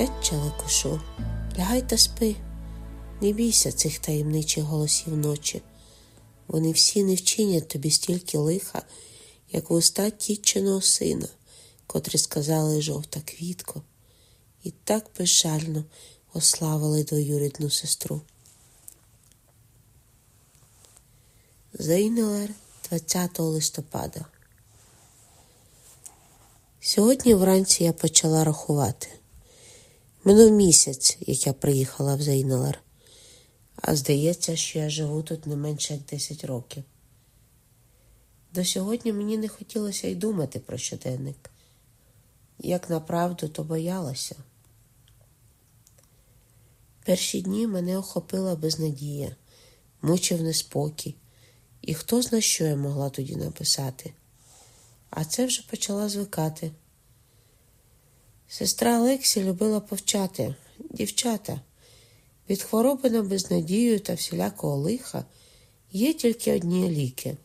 Етче кушу, лягай та спи, не бійся цих таємничих голосів ночі. Вони всі не вчинять тобі стільки лиха, як уста тітчиного сина, котрі сказали жовта квітко, і так безжально ославили двоюрідну сестру. Зейнелер 20 листопада. Сьогодні вранці я почала рахувати. Минув місяць, як я приїхала в Зейнелер, а здається, що я живу тут не менше як 10 років. До сьогодні мені не хотілося й думати про щоденник. Як направду, то боялася. Перші дні мене охопила безнадія, мучив неспокій, і хто зна, що я могла тоді написати. А це вже почала звикати. Сестра Олексі любила повчати дівчата. Від хвороби на безнадію та всілякого лиха є тільки одні ліки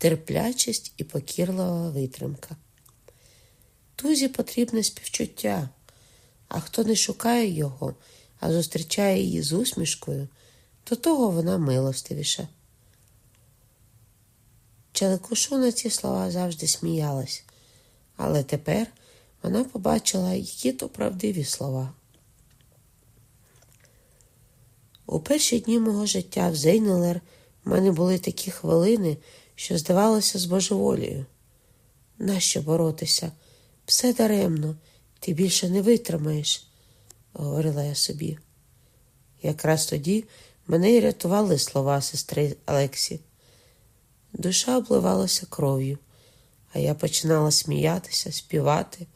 терплячість і покірлива витримка. Тузі потрібне співчуття, а хто не шукає його, а зустрічає її з усмішкою, то того вона милостивіша. Челекушу на ці слова завжди сміялась, але тепер вона побачила, які то правдиві слова. У перші дні мого життя в Зейнелер в мене були такі хвилини, що здавалося з божеволію. Нащо боротися? Все даремно, ти більше не витримаєш, говорила я собі. Якраз тоді мене й рятували слова сестри Алексі. Душа обливалася кров'ю, а я починала сміятися, співати,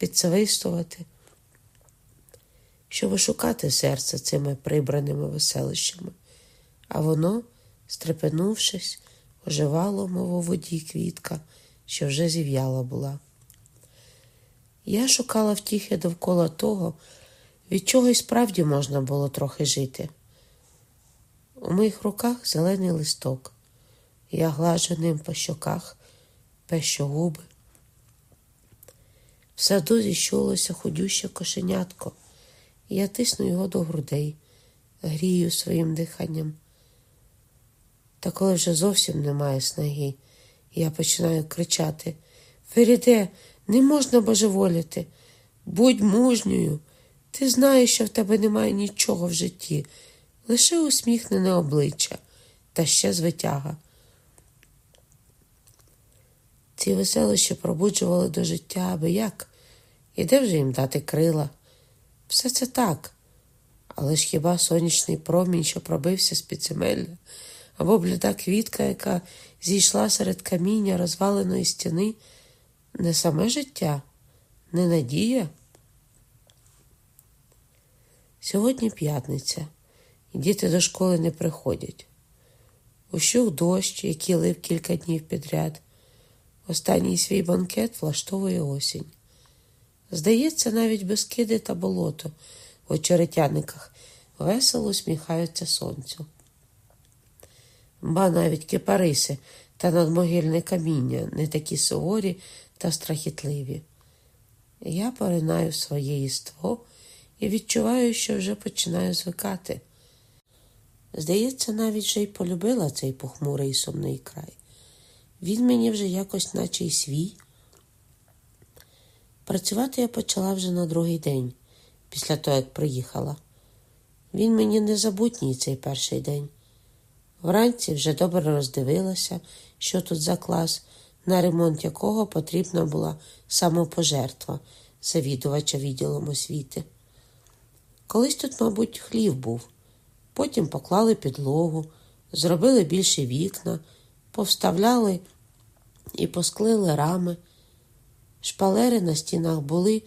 підсвистувати, щоб шукати серце цими прибраними веселищами, а воно, стрепенувшись, оживало, мов у воді квітка, що вже зів'яла була. Я шукала втіхи довкола того, від чого й справді можна було трохи жити. У моїх руках зелений листок. Я глажу ним по щоках, пещу губи. В саду зіщулося худюще кошенятко, і я тисну його до грудей, грію своїм диханням. Та коли вже зовсім немає снаги, я починаю кричати Феріде, не можна божеволіти, будь мужньою. Ти знаєш, що в тебе немає нічого в житті, лише усміхнене обличчя та ще звитяга. Ці веселища пробуджували до життя аби як, і де вже їм дати крила. Все це так. Але ж хіба сонячний промінь, що пробився з підземелля, або бліда квітка, яка зійшла серед каміння розваленої стіни, не саме життя, не надія? Сьогодні п'ятниця, і діти до школи не приходять. Ущух дощ, який лив кілька днів підряд. Останній свій банкет влаштовує осінь. Здається, навіть безкиди та болото в очеретяниках весело усміхаються сонцю. Ба навіть кипариси та надмогильне каміння не такі суворі та страхітливі. Я поринаю своє єство і відчуваю, що вже починаю звикати. Здається, навіть вже й полюбила цей похмурий сумний край. Він мені вже якось, наче й свій. Працювати я почала вже на другий день, після того, як приїхала. Він мені незабутній цей перший день. Вранці вже добре роздивилася, що тут за клас, на ремонт якого потрібна була самопожертва завідувача відділом освіти. Колись тут, мабуть, хлів був, потім поклали підлогу, зробили більше вікна повставляли і посклили рами. Шпалери на стінах були,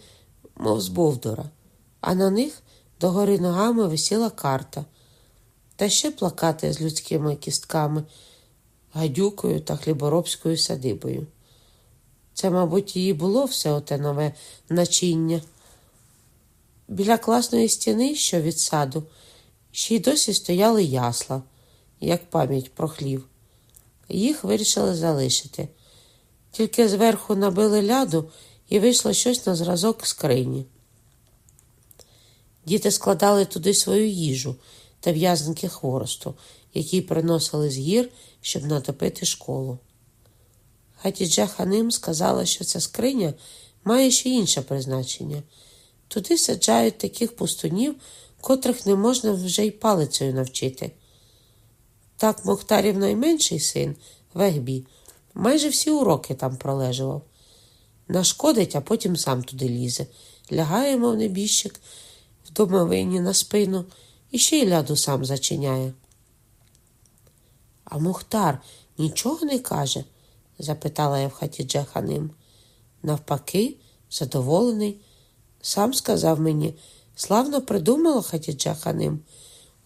мов з бовдора, а на них догори ногами висіла карта, та ще плакати з людськими кістками, гадюкою та хліборобською садибою. Це, мабуть, її було все оте нове начиння. Біля класної стіни, що від саду, ще й досі стояли ясла, як пам'ять про хлів. Їх вирішили залишити. Тільки зверху набили ляду і вийшло щось на зразок скрині. Діти складали туди свою їжу та в'язанки хворосту, які приносили з гір, щоб натопити школу. Хатіджа Ханим сказала, що ця скриня має ще інше призначення. Туди саджають таких пустунів, котрих не можна вже й палицею навчити. Так Мохтарів найменший син, Вегбі, майже всі уроки там пролежував. Нашкодить, а потім сам туди лізе. Лягає, мов небіжчик, в домовині на спину і ще й ляду сам зачиняє. А Мухтар нічого не каже? запитала я в хаті Джеханим. Навпаки, задоволений, сам сказав мені, славно придумала Хатіджа Ханим.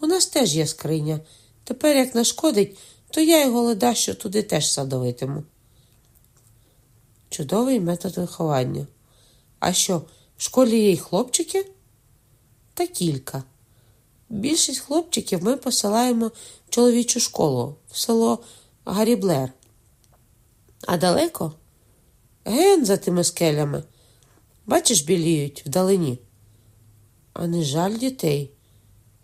У нас теж є скриня. Тепер, як нашкодить, то я його леда, що туди теж садовитиму. Чудовий метод виховання. А що, в школі є й хлопчики? Та кілька. Більшість хлопчиків ми посилаємо в чоловічу школу, в село Гаріблер. А далеко? Ген за тими скелями. Бачиш, біліють вдалині. А не жаль дітей.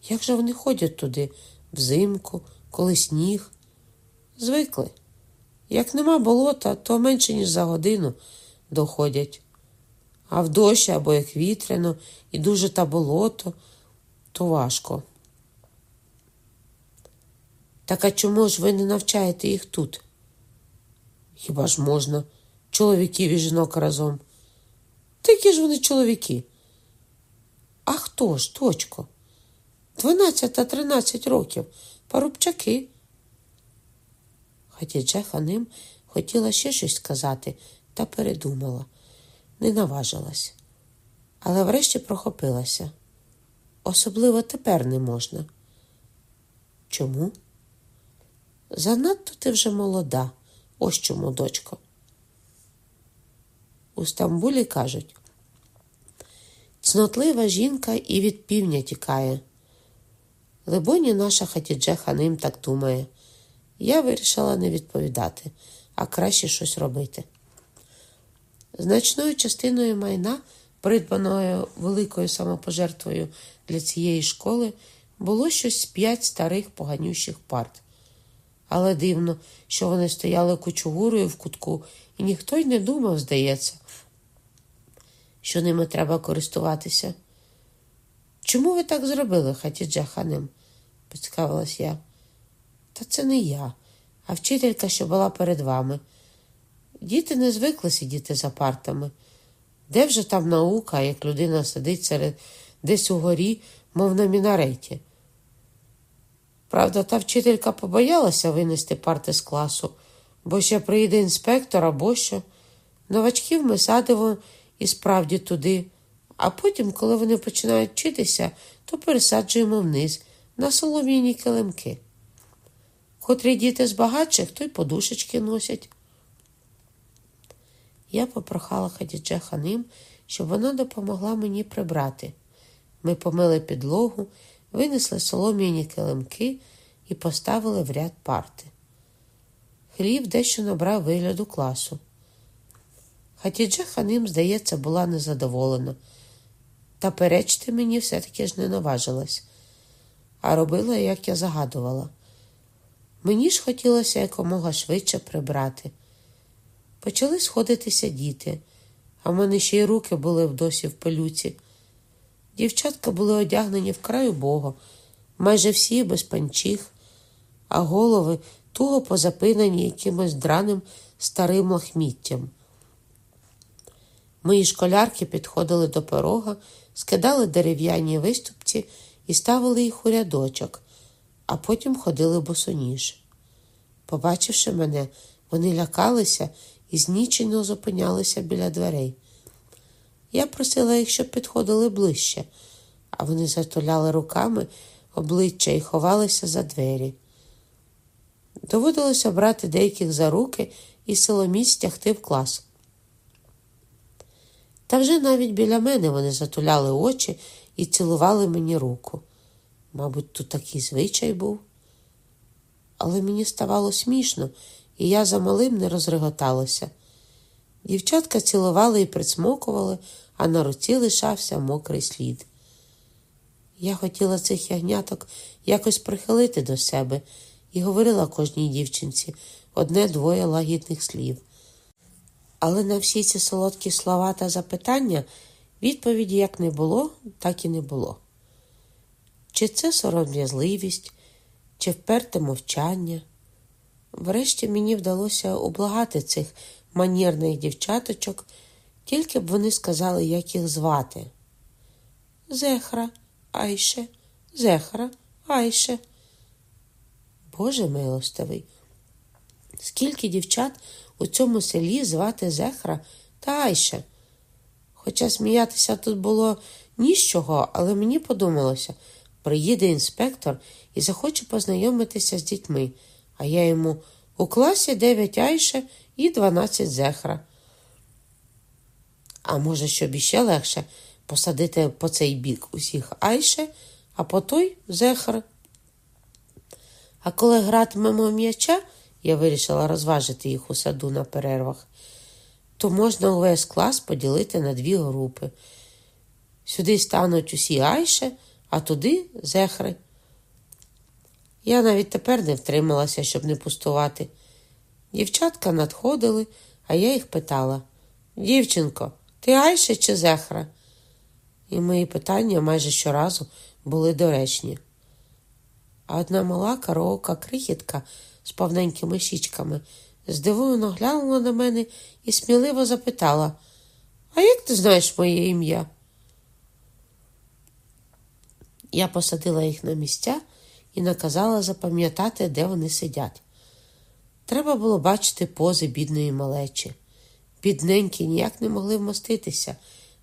Як же вони ходять туди взимку, коли сніг? Звикли. Як нема болота, то менше, ніж за годину доходять. А в дощ або як вітряно і дуже та болото, то важко. Так а чому ж ви не навчаєте їх тут? Хіба ж можна чоловіків і жінок разом? Такі ж вони чоловіки. А хто ж, точко? Дванадцять та тринадцять років, парубчаки. Хатідже Ханим хотіла ще щось сказати та передумала, не наважилась, але врешті прохопилася. Особливо тепер не можна. Чому? Занадто ти вже молода, ось чому, дочко. У Стамбулі кажуть, цнотлива жінка і від півня тікає. Либоні, наша Хатідже Ханим так думає. Я вирішила не відповідати, а краще щось робити. Значною частиною майна, придбаною великою самопожертвою для цієї школи, було щось п'ять старих поганющих парт. Але дивно, що вони стояли кучугурою в кутку, і ніхто й не думав, здається, що ними треба користуватися. Чому ви так зробили, Хатідже Ханим? поцікавилась я. Та це не я, а вчителька, що була перед вами. Діти не звикли сидіти за партами. Де вже там наука, як людина сидить серед десь у горі, мов на мінареті? Правда, та вчителька побоялася винести парти з класу, бо ще прийде інспектор або що. Новачків ми садимо і справді туди, а потім, коли вони починають вчитися, то пересаджуємо вниз на солом'яні килимки. Котрі діти з багатших, то й подушечки носять. Я попрохала Хадідже Ханим, щоб вона допомогла мені прибрати. Ми помили підлогу, винесли солом'яні килимки і поставили в ряд парти. Хліб дещо набрав вигляду класу. Хатідже Ханим, здається, була незадоволена, та перечити мені все-таки ж не наважилась, а робила, як я загадувала. Мені ж хотілося якомога швидше прибрати. Почали сходитися діти, а в мене ще й руки були досі в пилюці. Дівчатка були одягнені вкрай убого, майже всі без панчіх, а голови туго позапинані якимось драним старим лахміттям. Мої школярки підходили до порога, скидали дерев'яні виступці і ставили їх у рядочок, а потім ходили босоніж. Побачивши мене, вони лякалися і знічено зупинялися біля дверей. Я просила їх, щоб підходили ближче, а вони затуляли руками обличчя і ховалися за двері. Доводилося брати деяких за руки і силоміць тягти в клас. Та вже навіть біля мене вони затуляли очі і цілували мені руку. Мабуть, тут такий звичай був. Але мені ставало смішно, і я за малим не розреготалася. Дівчатка цілували і присмокували, а на руці лишався мокрий слід. Я хотіла цих ягняток якось прихилити до себе і говорила кожній дівчинці одне-двоє лагідних слів. Але на всі ці солодкі слова та запитання відповіді як не було, так і не було. Чи це сором'язливість, чи вперте мовчання. Врешті мені вдалося облагати цих манірних дівчаточок, тільки б вони сказали, як їх звати. Зехра, Айше, Зехра, Айше. Боже милостивий, скільки дівчат у цьому селі звати Зехра та Айше. Хоча сміятися тут було ніщого, але мені подумалося, приїде інспектор і захоче познайомитися з дітьми, а я йому у класі 9 Айше і 12 Зехра. А може, щоб іще легше посадити по цей бік усіх Айше, а по той Зехр. А коли гратимемо м'яча, я вирішила розважити їх у саду на перервах, то можна увесь клас поділити на дві групи. Сюди стануть усі Айше, а туди зехри. Я навіть тепер не втрималася, щоб не пустувати. Дівчатка надходили, а я їх питала Дівчинко, ти Айше чи зехра? І мої питання майже щоразу були доречні. А одна мала кароока крихітка з повненькими щічками здивовано глянула на мене і сміливо запитала: А як ти знаєш моє ім'я? Я посадила їх на місця і наказала запам'ятати, де вони сидять. Треба було бачити пози бідної малечі. Бідненькі ніяк не могли вмоститися,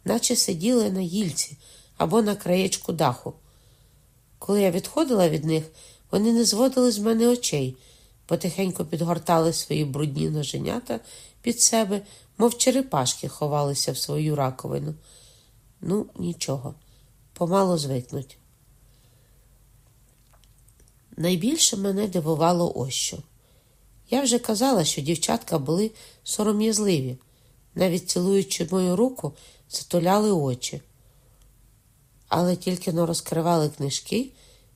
наче сиділи на гільці або на краєчку даху. Коли я відходила від них, вони не зводили з мене очей, потихеньку підгортали свої брудні ноженята під себе, мов черепашки ховалися в свою раковину. Ну, нічого, помало звикнуть. Найбільше мене дивувало ось що. Я вже казала, що дівчатка були сором'язливі, навіть цілуючи мою руку, затуляли очі. Але тільки но розкривали книжки,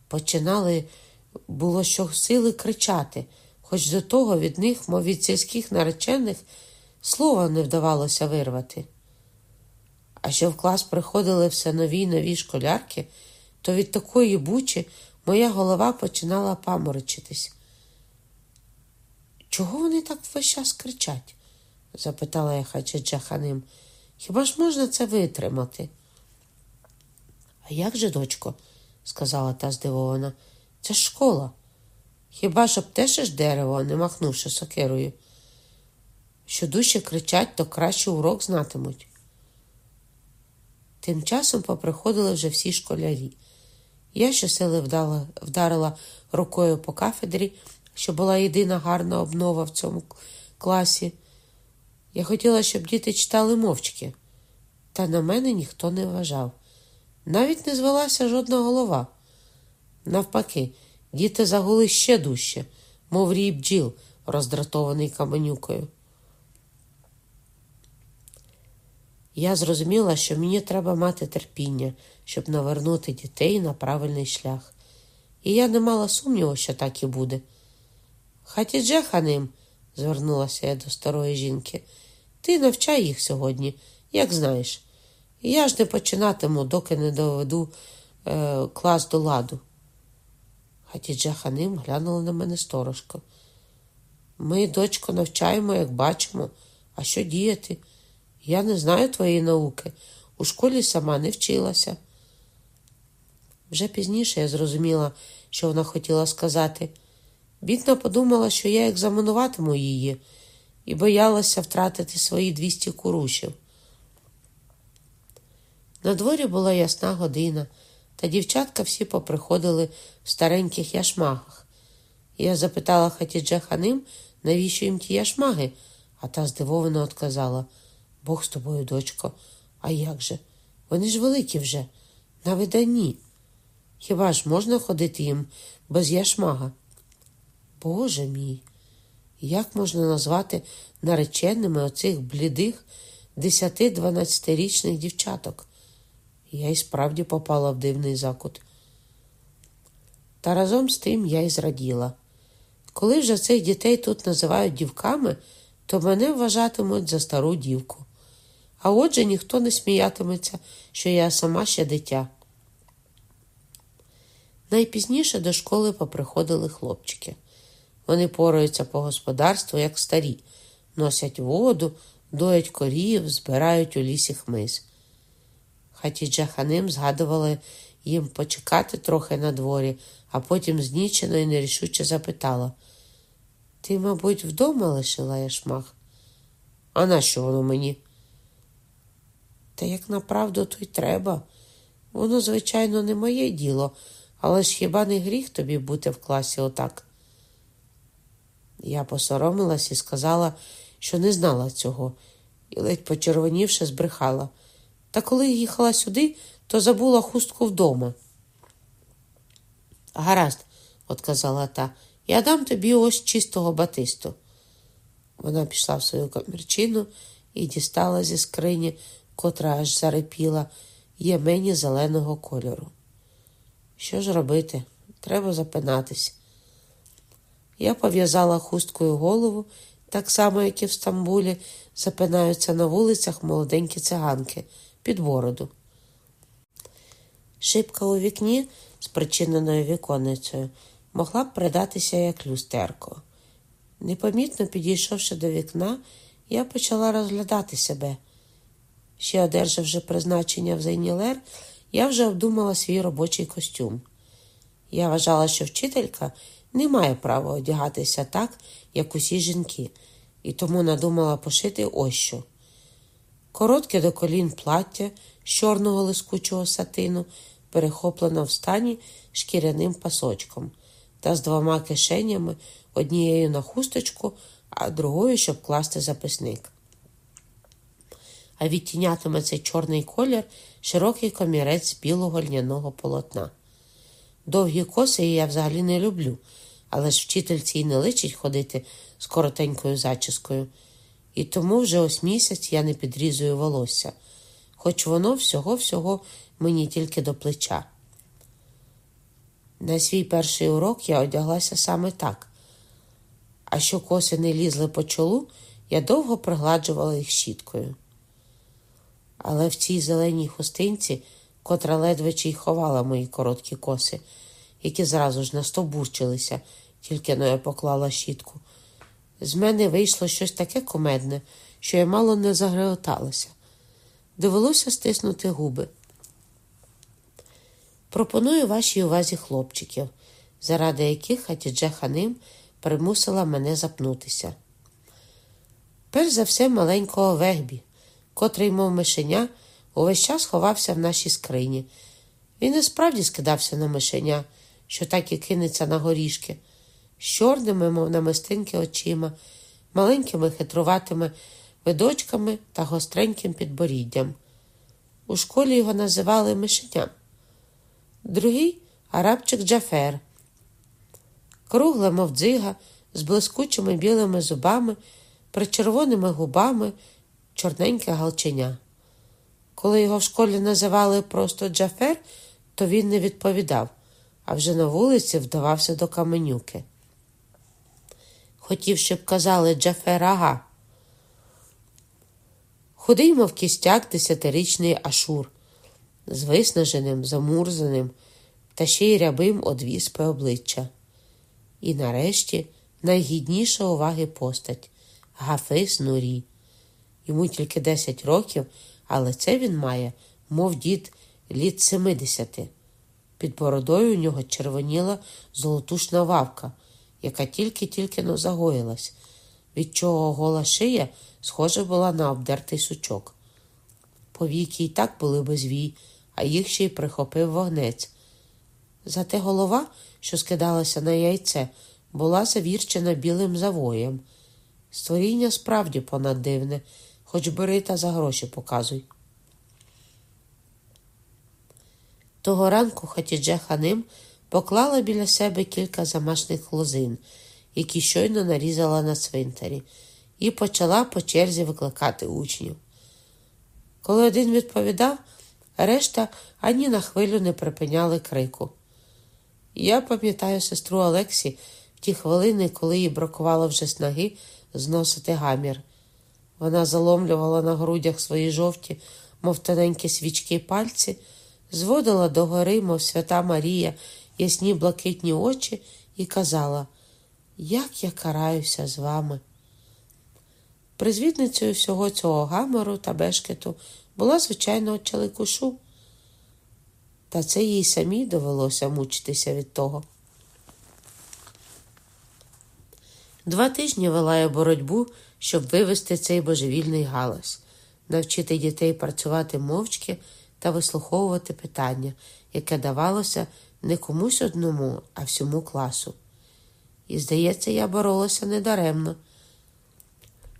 починали було щосили кричати, хоч до того від них, мов від сільських наречених, слова не вдавалося вирвати. А що в клас приходили все нові й нові школярки, то від такої бучі моя голова починала паморочитись. Чого вони так весь час кричать? запитала я Хаджаджа Ханим. Хіба ж можна це витримати? А як же, дочко? сказала та здивована. Це школа. Хіба ж обтешиш дерево, не махнувши сокирою? Що дужче кричать, то краще урок знатимуть. Тим часом поприходили вже всі школярі. Я щосили вдала, вдарила рукою по кафедрі, що була єдина гарна обнова в цьому класі. Я хотіла, щоб діти читали мовчки, та на мене ніхто не вважав. Навіть не звелася жодна голова. Навпаки, діти загули ще дужче, мов рій бджіл, роздратований каменюкою. Я зрозуміла, що мені треба мати терпіння, щоб навернути дітей на правильний шлях. І я не мала сумніву, що так і буде. Хатідже ханим, звернулася я до старої жінки, ти навчай їх сьогодні, як знаєш. Я ж не починатиму, доки не доведу е, клас до ладу. Хатідже ханим глянула на мене сторожко. Ми, дочко, навчаємо, як бачимо, а що діяти? Я не знаю твоєї науки. У школі сама не вчилася. Вже пізніше я зрозуміла, що вона хотіла сказати. Бідна подумала, що я екзаменуватиму її, і боялася втратити свої 200 курушів. На дворі була ясна година, та дівчатка всі поприходили в стареньких яшмагах. Я запитала Хатідже Ханим, навіщо їм ті яшмаги, а та здивовано отказала Бог з тобою, дочко, а як же? Вони ж великі вже, на виданні. Хіба ж можна ходити їм без яшмага? Боже мій, як можна назвати нареченими оцих блідих десяти-дванадцятирічних дівчаток? Я й справді попала в дивний закут. Та разом з тим я й зраділа. Коли вже цих дітей тут називають дівками, то мене вважатимуть за стару дівку. А отже ніхто не сміятиметься, що я сама ще дитя. Найпізніше до школи поприходили хлопчики. Вони пораються по господарству, як старі, носять воду, доять корів, збирають у лісі хмиз. Хатіджа Ханим згадувала їм почекати трохи на дворі, а потім знічено і нерішуче запитала Ти, мабуть, вдома лишила яшмах? А на що воно мені? Та як направду, то й треба. Воно, звичайно, не моє діло, але ж хіба не гріх тобі бути в класі отак? Я посоромилась і сказала, що не знала цього, і ледь почервонівши, збрехала. Та коли їхала сюди, то забула хустку вдома. Гаразд, отказала та, я дам тобі ось чистого батисту. Вона пішла в свою камірчину і дістала зі скрині, котра аж зарипіла, ємені зеленого кольору. Що ж робити? Треба запинатись. Я пов'язала хусткою голову, так само, як і в Стамбулі, запинаються на вулицях молоденькі циганки під бороду. Шибка у вікні, спричиненою віконницею, могла б придатися як люстерко. Непомітно підійшовши до вікна, я почала розглядати себе. Ще одержавши призначення в Зайнілер, я вже обдумала свій робочий костюм. Я вважала, що вчителька не має права одягатися так, як усі жінки, і тому надумала пошити ось що. Коротке до колін плаття з чорного лискучого сатину, перехоплено в стані шкіряним пасочком та з двома кишенями, однією на хусточку, а другою, щоб класти записник. А відтінятиме цей чорний колір широкий комірець білого льняного полотна. Довгі коси я взагалі не люблю, але ж вчительці й не личить ходити з коротенькою зачіскою. І тому вже ось місяць я не підрізую волосся, хоч воно всього-всього мені тільки до плеча. На свій перший урок я одяглася саме так, а що коси не лізли по чолу, я довго пригладжувала їх щіткою. Але в цій зеленій хустинці, котра ледве чи й ховала мої короткі коси, які зразу ж настобурчилися, тільки но я поклала щітку. З мене вийшло щось таке комедне, що я мало не загреоталася. Довелося стиснути губи. Пропоную вашій увазі хлопчиків, заради яких Хатідже Ханим примусила мене запнутися. Перш за все, маленького вегбі, котрий, мов мишеня, увесь час ховався в нашій скрині. Він і справді скидався на мишеня, що так і кинеться на горішки, чорними, мов намистинки очима, маленькими хитруватими видочками та гостреньким підборіддям. У школі його називали мишеням. Другий арабчик Джафер, кругла, мов дзига, з блискучими білими зубами, причервоними губами, чорненьке галченя. Коли його в школі називали просто Джафер, то він не відповідав, а вже на вулиці вдавався до каменюки. Хотів, щоб казали Джафер ага. Худий, мов кістяк, десятирічний Ашур, з виснаженим, замурзаним та ще й рябим одвіспи обличчя. І нарешті найгідніша уваги постать Гафис Нурі. Йому тільки 10 років, але це він має, мов дід, літ 70. Під бородою у нього червоніла золотушна вавка, яка тільки-тільки но загоїлась, від чого гола шия схожа була на обдертий сучок. Повіки й так були без вій, а їх ще й прихопив вогнець. Зате голова, що скидалася на яйце, була завірчена білим завоєм. Створіння справді понаддивне, хоч бери та за гроші показуй. Того ранку Хатідже Ханим поклала біля себе кілька замашних лозин, які щойно нарізала на цвинтарі, і почала по черзі викликати учнів. Коли один відповідав, решта ані на хвилю не припиняли крику. Я пам'ятаю сестру Олексі в ті хвилини, коли їй бракувало вже снаги зносити гамір. Вона заломлювала на грудях свої жовті, мов тоненькі свічки пальці, зводила догори, мов свята Марія, ясні блакитні очі, і казала, як я караюся з вами. Призвідницею всього цього гамору та бешкету була, звичайно, Челикушу. Та це їй самій довелося мучитися від того. Два тижні вела я боротьбу, щоб вивести цей божевільний галас, навчити дітей працювати мовчки та вислуховувати питання, яке давалося не комусь одному, а всьому класу. І, здається, я боролася недаремно.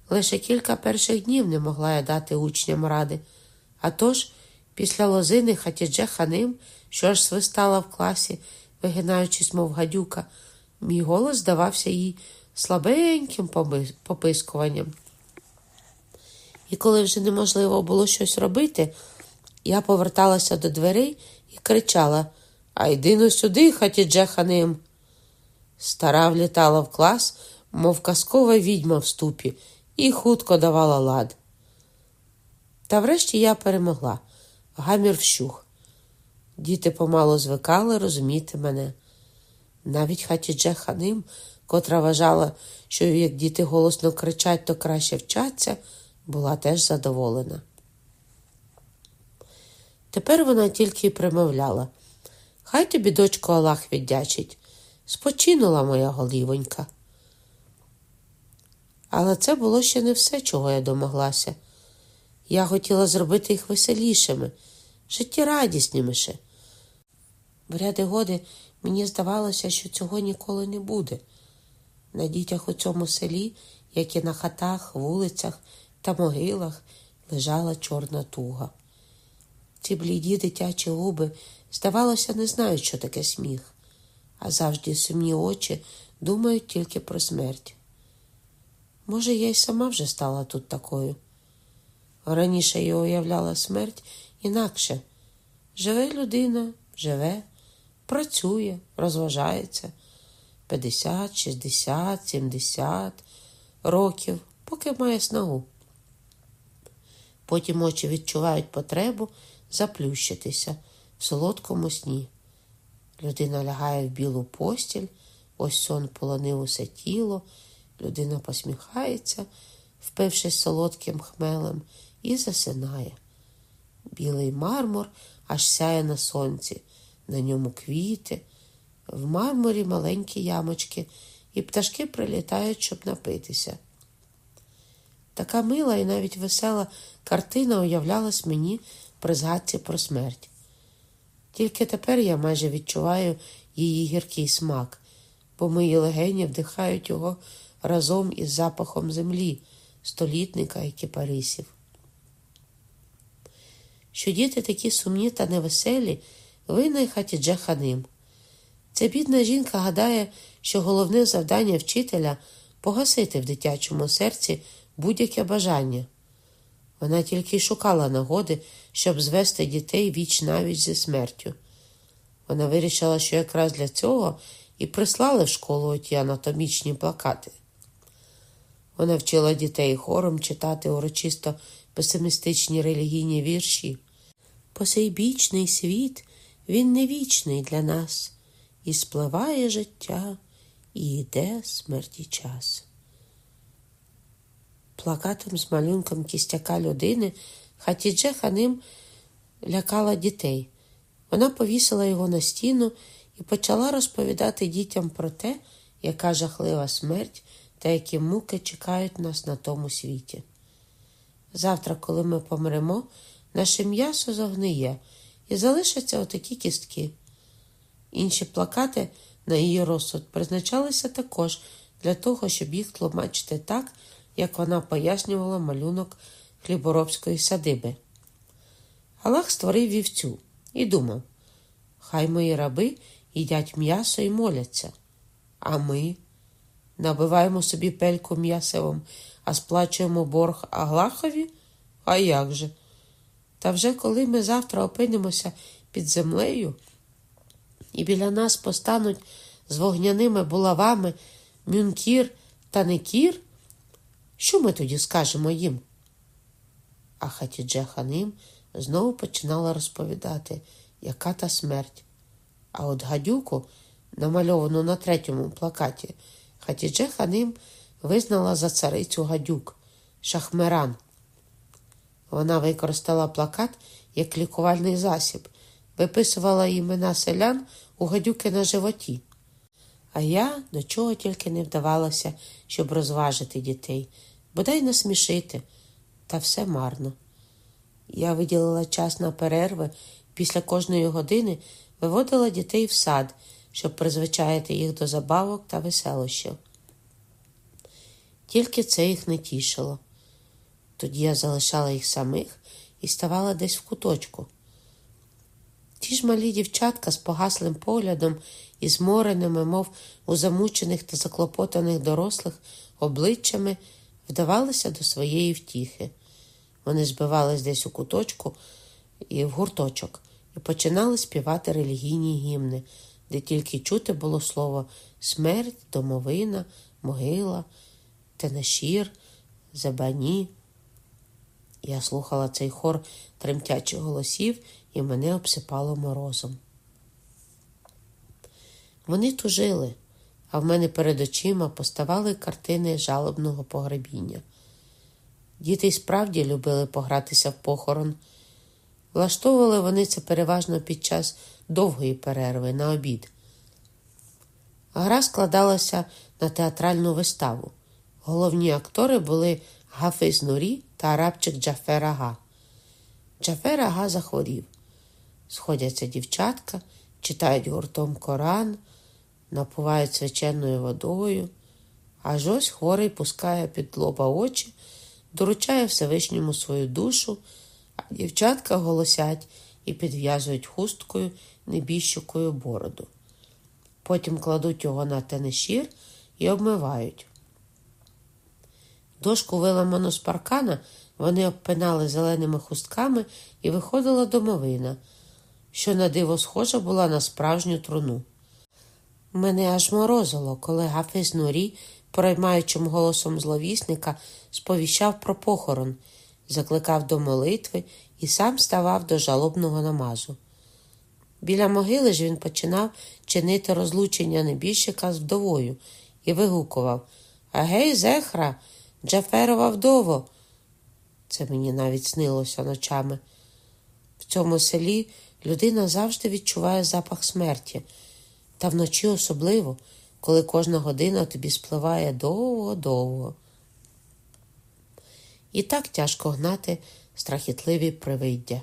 Лише кілька перших днів не могла я дати учням ради. А тож, після лозини Хатідже Ханим, що аж свистала в класі, вигинаючись, мов гадюка, мій голос здавався їй слабеньким попискуванням. І коли вже неможливо було щось робити, я поверталася до дверей і кричала А йди ну сюди, Хатідже Ханим. Стара влітала в клас, мов казкова відьма в ступі, і хутко давала лад. Та врешті я перемогла, гамір вщух. Діти помало звикали розуміти мене. Навіть Хатідже Ханим, котра вважала, що як діти голосно кричать, то краще вчаться, була теж задоволена. Тепер вона тільки й примовляла. Хай тобі, дочко, Аллах віддячить. Спочинула моя голівонька. Але це було ще не все, чого я домоглася. Я хотіла зробити їх веселішими, життєрадіснішими. В ряди годи мені здавалося, що цього ніколи не буде. На дітях у цьому селі, як і на хатах, вулицях та могилах, лежала чорна туга. Ці бліді дитячі губи, здавалося, не знають, що таке сміх, а завжди сумні очі думають тільки про смерть. Може, я й сама вже стала тут такою. Раніше я уявляла смерть інакше. Живе людина, живе, працює, розважається 50, 60, 70 років, поки має снагу. Потім очі відчувають потребу заплющитися в солодкому сні. Людина лягає в білу постіль, ось сон полонив усе тіло, людина посміхається, впившись солодким хмелем, і засинає. Білий мармур аж сяє на сонці, на ньому квіти, в мармурі маленькі ямочки, і пташки прилітають, щоб напитися. Така мила і навіть весела картина уявлялась мені при згадці про смерть. Тільки тепер я майже відчуваю її гіркий смак, бо мої легені вдихають його разом із запахом землі, столітника і кипарисів. Що діти такі сумні та невеселі, винна й Хатідже. Ця бідна жінка гадає, що головне завдання вчителя погасити в дитячому серці будь-яке бажання. Вона тільки шукала нагоди, щоб звести дітей віч навіть зі смертю. Вона вирішила, що якраз для цього і прислали в школу ті анатомічні плакати. Вона вчила дітей хором читати урочисто песимістичні релігійні вірші. Посейбічний світ, він не вічний для нас, і спливає життя, і йде смерті час. Плакатом з малюнком кістяка людини Хатідже Ханим лякала дітей. Вона повісила його на стіну і почала розповідати дітям про те, яка жахлива смерть та які муки чекають нас на тому світі. Завтра, коли ми помремо, наше м'ясо загниє і залишаться отакі кістки. Інші плакати на її розсуд призначалися також для того, щоб їх тлумачити так, як вона пояснювала малюнок хліборобської садиби. Аллах створив вівцю і думав: хай мої раби їдять м'ясо і моляться, а ми набиваємо собі пельку м'ясевом, а сплачуємо борг Аглахові? А як же? Та вже коли ми завтра опинимося під землею, і біля нас постануть з вогняними булавами мюнкір та некір, що ми тоді скажемо їм? А Хатідже Ханим знову починала розповідати, яка та смерть. А от гадюку, намальовану на третьому плакаті, Хатідже Ханим визнала за царицю гадюк Шахмеран. Вона використала плакат як лікувальний засіб, виписувала імена селян у гадюки на животі. А я до чого тільки не вдавалася, щоб розважити дітей, бодай насмішити, та все марно. Я виділила час на перерви, після кожної години виводила дітей в сад, щоб призвичаїти їх до забавок та веселощів. Тільки це їх не тішило. Тоді я залишала їх самих і ставала десь в куточку. Ті ж малі дівчатка з погаслим поглядом і змореними, мов у замучених та заклопотаних дорослих обличчями вдавалися до своєї втіхи. Вони збивались десь у куточку і в гурточок і починали співати релігійні гімни, де тільки чути було слово смерть, домовина, могила, тенешір, забані. Я слухала цей хор тремтячих голосів і мене обсипало морозом. Вони тужили, а в мене перед очима поставали картини жалобного погребіння. Діти й справді любили погратися в похорон. Влаштовували вони це переважно під час довгої перерви на обід. Гра складалася на театральну виставу. Головні актори були Гафиз Нурі та арабчик Джафер Ага. Джафер Ага захворів. Сходяться дівчатка, читають гуртом Коран, напувають свяченою водою, аж ось хворий пускає під лоба очі, доручає Всевишньому свою душу, а дівчатка голосять і підв'язують хусткою небіщукою бороду. Потім кладуть його на тенешір і обмивають. Дошку виламану з паркана вони обпинали зеленими хустками і виходила домовина, що на диво схожа була на справжню труну. Мене аж морозило, коли Гафиз Нурі, проймаючим голосом зловісника, сповіщав про похорон, закликав до молитви і сам ставав до жалобного намазу. Біля могили ж він починав чинити розлучення небіжчика з вдовою і вигукував Агей, Зехра, Джаферова вдово. Це мені навіть снилося ночами. В цьому селі людина завжди відчуває запах смерті, та вночі особливо, коли кожна година тобі спливає довго-довго. І так тяжко гнати страхітливі привиддя.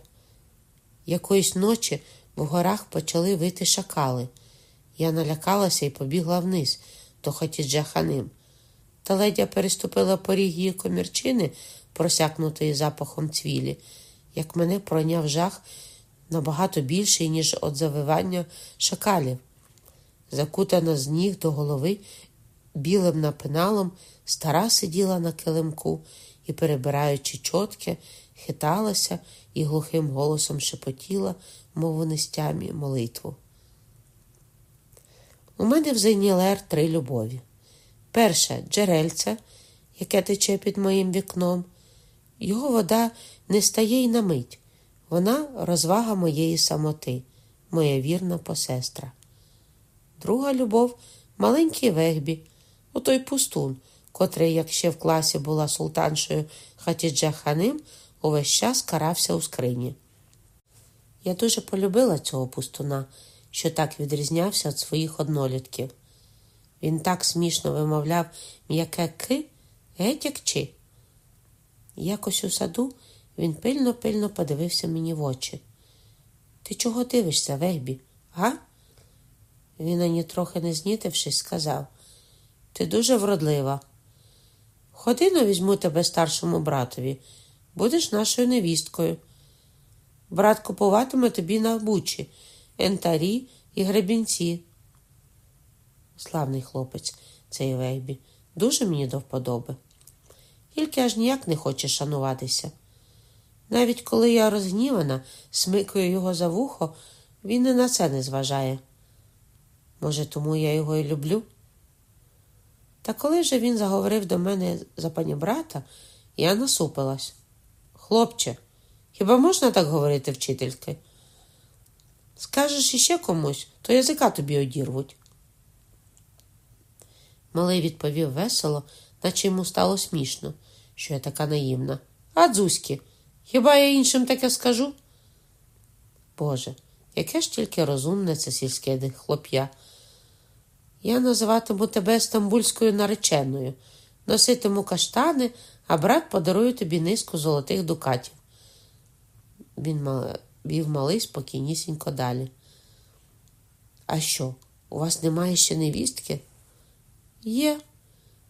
Якоїсь ночі в горах почали вити шакали. Я налякалася і побігла вниз до Хатіджаханим. Та ледя переступила поріг її комірчини, просякнутої запахом цвілі, як мене пройняв жах набагато більший, ніж від завивання шакалів. Закутана з ніг до голови білим напиналом, стара сиділа на килимку і, перебираючи чотки, хиталася і глухим голосом шепотіла, мов у нестямі, молитву. У мене в Зейнілер три любові. Перше джерельце, яке тече під моїм вікном. Його вода не стає й на мить. Вона розвага моєї самоти, моя вірна посестра. Друга любов маленький вегбі, отой пустун, котрий, як ще в класі була султаншою Хатіджа Ханим, увесь час карався у скрині. Я дуже полюбила цього пустуна, що так відрізнявся від своїх однолітків. Він так смішно вимовляв м'яке ки, геть як чи. Якось у саду він пильно-пильно подивився мені в очі. Ти чого дивишся, Вейбі, га? Він ані трохи не знітившись, сказав Ти дуже вродлива. Ходи но візьму тебе старшому братові, будеш нашою невісткою. Брат купуватиме тобі на бучі, ентарі і гребінці. Славний хлопець, цей Вейбі, дуже мені до вподоби. Тільки аж ніяк не хоче шануватися. Навіть коли я розгнівана, смикаю його за вухо, він і на це не зважає. Може, тому я його і люблю? Та коли же він заговорив до мене за пані брата, я насупилась. Хлопче, хіба можна так говорити вчительки? Скажеш іще комусь, то язика тобі одірвуть. Малий відповів весело, наче йому стало смішно, що я така наївна. А дзузьки, хіба я іншим таке скажу? Боже, яке ж тільки розумне це сільське хлоп'я. Я називатиму тебе стамбульською нареченою, носитиму каштани, а брат подарує тобі низку золотих дукатів. Він вів малий спокійнісінько далі. А що, у вас немає ще невістки? Є,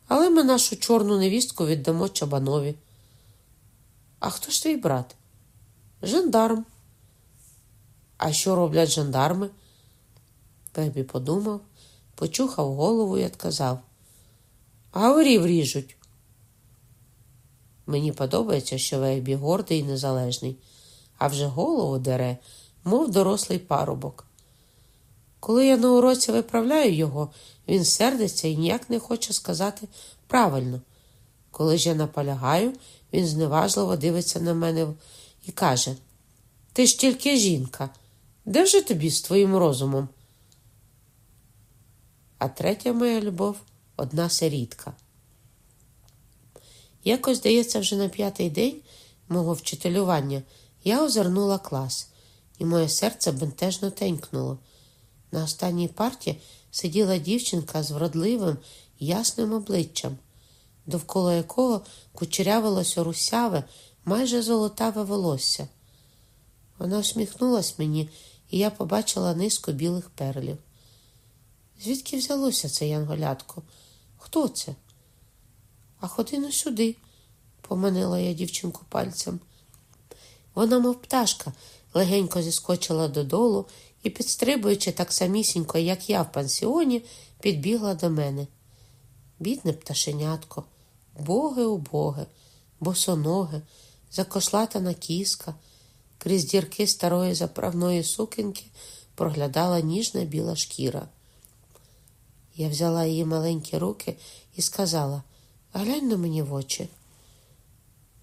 але ми нашу чорну невістку віддамо чабанові. А хто ж твій брат? Жандарм. А що роблять жандарми? Бебі подумав, почухав голову і відказав. Говорів ріжуть. Мені подобається, що Вейбі гордий і незалежний, а вже голову дере, мов дорослий парубок. Коли я на уроці виправляю його, він сердиться і ніяк не хоче сказати правильно. Коли ж я наполягаю, він зневажливо дивиться на мене і каже: Ти ж тільки жінка, де вже тобі з твоїм розумом? А третя моя любов одна сирітка. Якось, здається, вже на п'ятий день мого вчителювання я озирнула клас, і моє серце бентежно тенькнуло. На останній парті сиділа дівчинка з вродливим, ясним обличчям, довкола якого кучерявилося русяве, майже золотаве волосся. Вона усміхнулась мені, і я побачила низку білих перлів. Звідки взялося це янголятко? Хто це? А ходи ну сюди, поманила я дівчинку пальцем. Вона, мов пташка, легенько зіскочила додолу і, підстрибуючи так самісінько, як я в пансіоні, підбігла до мене. Бідне пташенятко, боге убоге, босоноге, закошлатана кіска, крізь дірки старої заправної сукенки проглядала ніжна біла шкіра. Я взяла її маленькі руки і сказала глянь на мені в очі.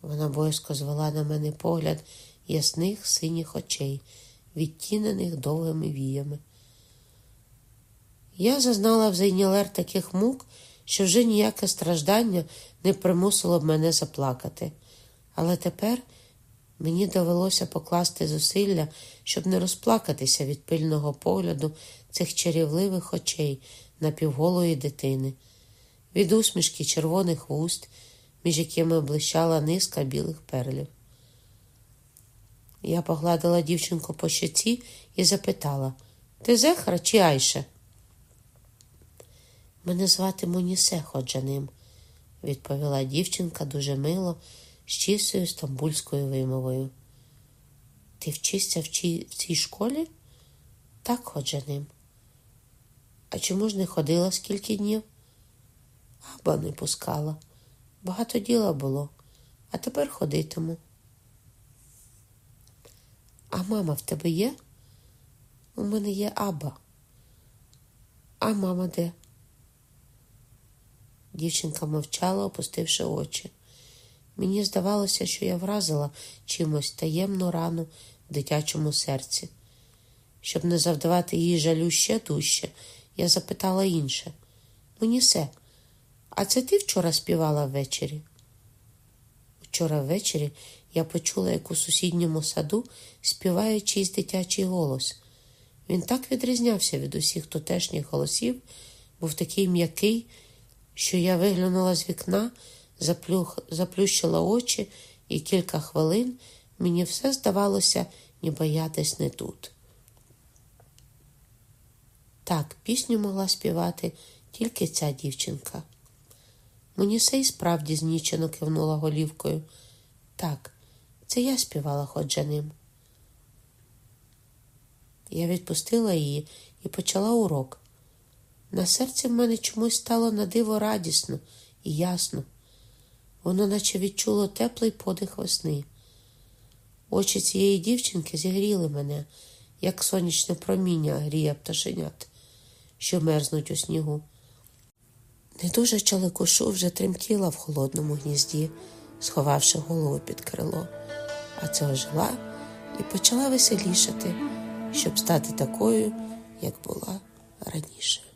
Вона боязко звела на мене погляд ясних синіх очей, відтінених довгими віями. Я зазнала в Зейнілер таких мук, що вже ніяке страждання не примусило б мене заплакати. Але тепер мені довелося покласти зусилля, щоб не розплакатися від пильного погляду цих чарівливих очей напівголої дитини, від усмішки червоних вуст, між якими блищала низка білих перлів. Я погладила дівчинку по щоці і запитала Ти Зехра чи Айше? Мене звати Монісе Ходжаним, відповіла дівчинка дуже мило, з чистою стамбульською вимовою. Ти вчишся в цій школі? Так, Ходжаним. А чому ж не ходила скільки днів? Аба не пускала. Багато діла було, а тепер ходитиму. А мама в тебе є? У мене є аба. А мама де? Дівчинка мовчала, опустивши очі. Мені здавалося, що я вразила чимось таємну рану в дитячому серці. Щоб не завдавати їй жалю ще дужче, я запитала інше. Монісе, а це ти вчора співала ввечері? Вчора ввечері я почула, як у сусідньому саду співає чийсь дитячий голос. Він так відрізнявся від усіх тутешніх голосів, був такий м'який, що я виглянула з вікна, заплюх, заплющила очі, і кілька хвилин мені все здавалося, ніби я десь не тут. Так, пісню могла співати тільки ця дівчинка. Монісей справді знічено кивнула голівкою. Так, це я співала ходжаним. Я відпустила її і почала урок. На серці в мене чомусь стало на диво радісно і ясно. Воно наче відчуло теплий подих весни. Очі цієї дівчинки зігріли мене, як сонячне проміння гріє пташенят. Що мерзнуть у снігу. Не дуже чоликушу вже тремтіла в холодному гнізді, сховавши голову під крило, а це ожила і почала веселішати, щоб стати такою, як була раніше.